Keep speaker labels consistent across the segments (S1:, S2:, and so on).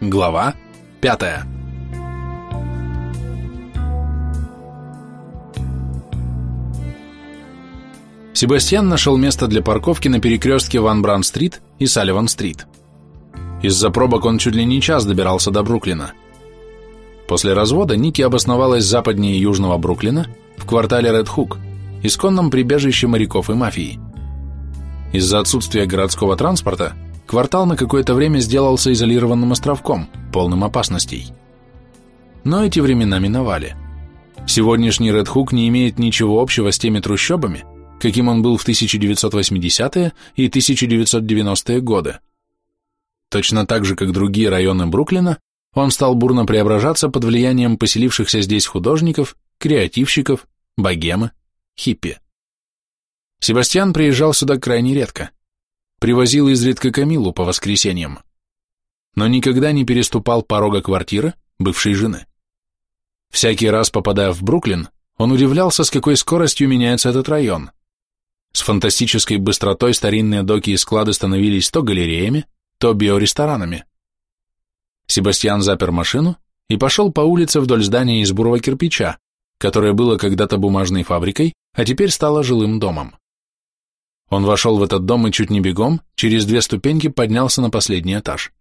S1: Глава пятая. Себастьян нашел место для парковки на перекрестке Ван Бран-стрит и Салливан-стрит. Из-за пробок он чуть ли не час добирался до Бруклина. После развода Ники обосновалась западнее Южного Бруклина, в квартале Ред-Хук, исконном прибежище моряков и мафии. Из-за отсутствия городского транспорта квартал на какое-то время сделался изолированным островком, полным опасностей. Но эти времена миновали. Сегодняшний Ред-Хук не имеет ничего общего с теми трущобами, каким он был в 1980-е и 1990-е годы. Точно так же, как другие районы Бруклина, он стал бурно преображаться под влиянием поселившихся здесь художников, креативщиков, богемы, хиппи. Себастьян приезжал сюда крайне редко. Привозил изредка Камилу по воскресеньям. Но никогда не переступал порога квартиры бывшей жены. Всякий раз попадая в Бруклин, он удивлялся, с какой скоростью меняется этот район. С фантастической быстротой старинные доки и склады становились то галереями, то биоресторанами. Себастьян запер машину и пошел по улице вдоль здания из бурого кирпича, которое было когда-то бумажной фабрикой, а теперь стало жилым домом. Он вошел в этот дом и чуть не бегом, через две ступеньки поднялся на последний этаж.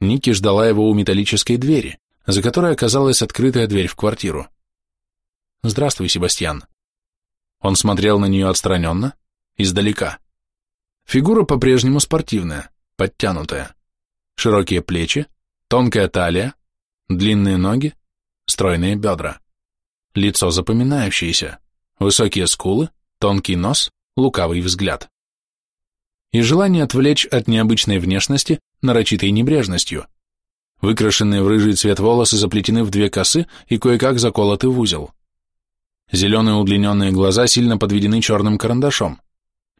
S1: Ники ждала его у металлической двери, за которой оказалась открытая дверь в квартиру. «Здравствуй, Себастьян». Он смотрел на нее отстраненно, издалека. Фигура по-прежнему спортивная, подтянутая. Широкие плечи, тонкая талия, длинные ноги, стройные бедра. Лицо запоминающееся, высокие скулы, тонкий нос, лукавый взгляд. И желание отвлечь от необычной внешности нарочитой небрежностью. Выкрашенные в рыжий цвет волосы заплетены в две косы и кое-как заколоты в узел. Зеленые удлиненные глаза сильно подведены черным карандашом.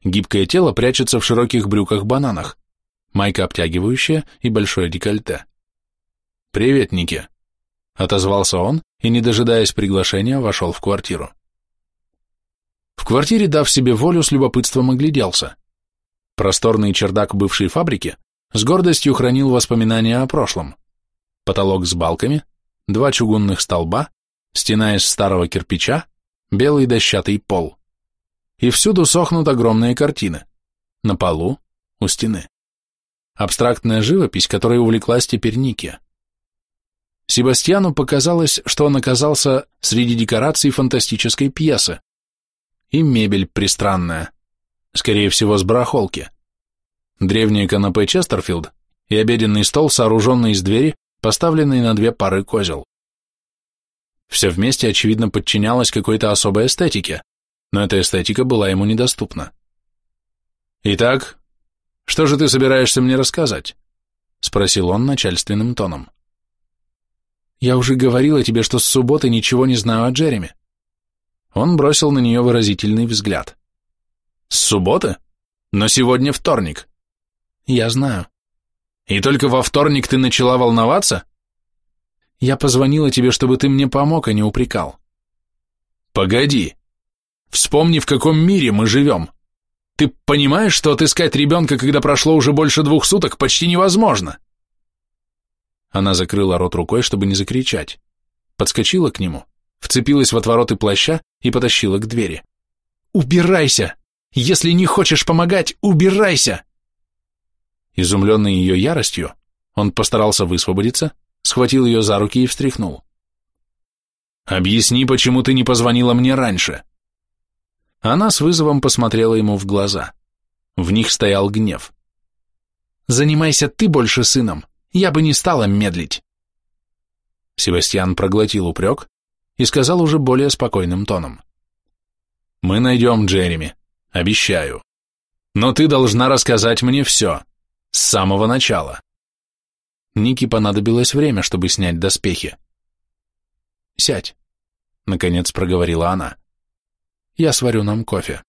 S1: Гибкое тело прячется в широких брюках-бананах, майка обтягивающая и большое декольте. «Привет, Ники!» — отозвался он и, не дожидаясь приглашения, вошел в квартиру. В квартире, дав себе волю, с любопытством огляделся. Просторный чердак бывшей фабрики с гордостью хранил воспоминания о прошлом. Потолок с балками, два чугунных столба, стена из старого кирпича, белый дощатый пол. И всюду сохнут огромные картины. На полу, у стены. Абстрактная живопись, которой увлеклась теперь Ники. Себастьяну показалось, что он оказался среди декораций фантастической пьесы. И мебель пристранная, скорее всего, с барахолки. Древнее канапе Честерфилд и обеденный стол, сооруженный из двери, поставленный на две пары козел. Все вместе, очевидно, подчинялось какой-то особой эстетике, но эта эстетика была ему недоступна. «Итак, что же ты собираешься мне рассказать?» — спросил он начальственным тоном. «Я уже говорила тебе, что с субботы ничего не знаю о Джереми». Он бросил на нее выразительный взгляд. «С субботы? Но сегодня вторник». «Я знаю». «И только во вторник ты начала волноваться?» «Я позвонила тебе, чтобы ты мне помог, а не упрекал». «Погоди. Вспомни, в каком мире мы живем. Ты понимаешь, что отыскать ребенка, когда прошло уже больше двух суток, почти невозможно?» Она закрыла рот рукой, чтобы не закричать. Подскочила к нему, вцепилась в отвороты плаща и потащила к двери. «Убирайся! Если не хочешь помогать, убирайся!» Изумленный ее яростью, он постарался высвободиться, схватил ее за руки и встряхнул. «Объясни, почему ты не позвонила мне раньше?» Она с вызовом посмотрела ему в глаза. В них стоял гнев. «Занимайся ты больше сыном, я бы не стала медлить. Себастьян проглотил упрек и сказал уже более спокойным тоном. Мы найдем Джереми, обещаю. Но ты должна рассказать мне все, с самого начала. Нике понадобилось время, чтобы снять доспехи. «Сядь», — наконец проговорила она. «Я сварю нам кофе».